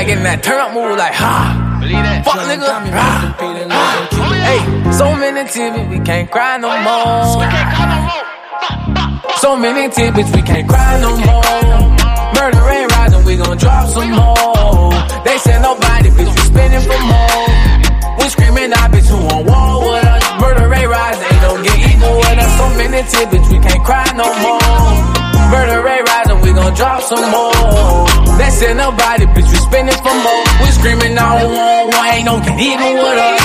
like in that turn up move, like ha. Fuck nigga. Ah, ah. Hey, so many tidbits, we can't cry no more. So many tidbits, we can't cry no more. Murder ain't rising, we gon' drop some more. They said nobody, bitch, we spinning for more. We screaming out, bitch, who on war with us? Murder ain't rising, ain't no get equal with us. So many tidbits, we can't cry no more. Murder ain't rising, we gon' drop some more. They said nobody, bitch, we spinning for more. We screaming out, war, war, ain't no get even with us.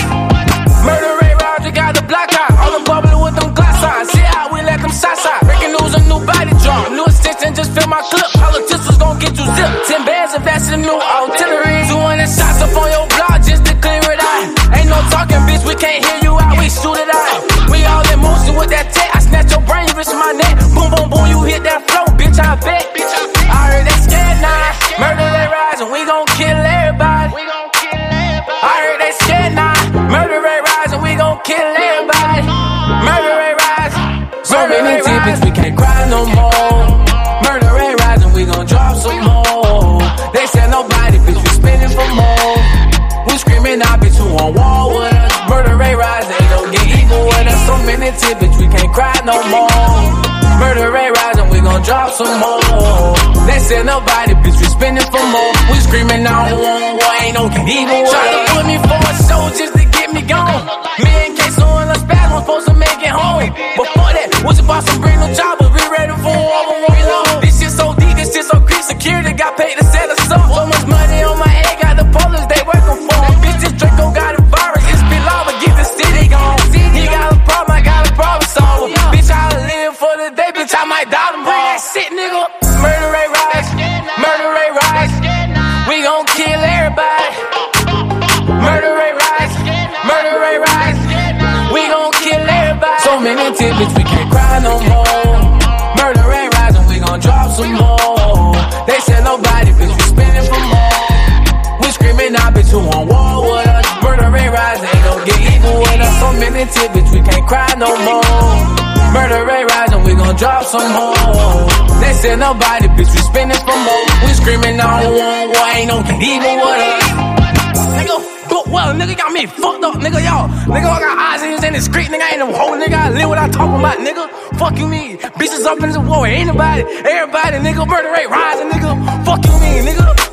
Murder ain't rising, got the block out. All the bubbling with them glass eyes. See how we let them side side. Breaking news, a new body drop. New extension, just fill my clip. All the Politicians gon' get you zipped. Ten bands if that's new artillery. 200 shots up on your block just to clear it out. Ain't no talking, bitch, we can't hear you out. We shoot it out. We all in motion with that tech. I snatch your brain, you reach my neck. Boom, boom, boom, you hit that flow, bitch, I bet. I heard they scared now. Murder they rising, we gon' kill everybody. I heard they scared now. Murder rate rising, we gon' kill everybody. Murder rate rising. So many tidbits, we can't cry no more. Murder rate rising, we gon' drop some more. They said nobody, bitch, we spinning for more. We screaming out, bitch, who on war with us? Murder rate rising, ain't no get equal with us. So many tidbits, we can't cry no more. Murder rate rising, we gon' drop some more. They said nobody, bitch, we spinning for more. We screaming out, one war, ain't no get even with. Try to put me for a show just to get me gone. Me and Case on a spaz, I'm supposed to make it home. Before that, was about some brand new jobbers, we ready for over one long. This shit so deep, this shit so creep. Security got paid to set us up. So much money many tidbits, we can't cry no more. Murder ain't rising, we gon' drop some more. They said nobody, bitch, we spinning for more. We screaming out, bitch, who on war with us? Murder ain't rising, no get equal with us. So many tidbits, we can't cry no more. Murder ain't rising, we gon' drop some more. They said nobody, bitch, we spinning for more. We screaming out, war, war, ain't no get even with us. Well, nigga got me fucked up, nigga, y'all. Nigga, I got eyes in the street, nigga, I ain't no hoe, nigga. I live what I talk about, nigga. Fuck you mean? Bitches up in the war, anybody, everybody, nigga. Murder rate rising, nigga. Fuck you nigga? Nigga,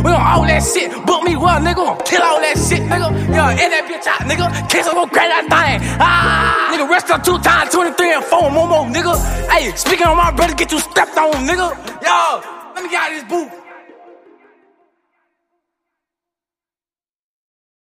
We on all that shit. Book me well, nigga. Kill all that shit, nigga. Yo, end that bitch out, nigga. Case I'm gonna crack that thing. Ah, nigga, rest up two times, 23 and 4, more, more, nigga. Hey, speaking on my brother, get you stepped on, nigga. Yo, let me get out of this booth.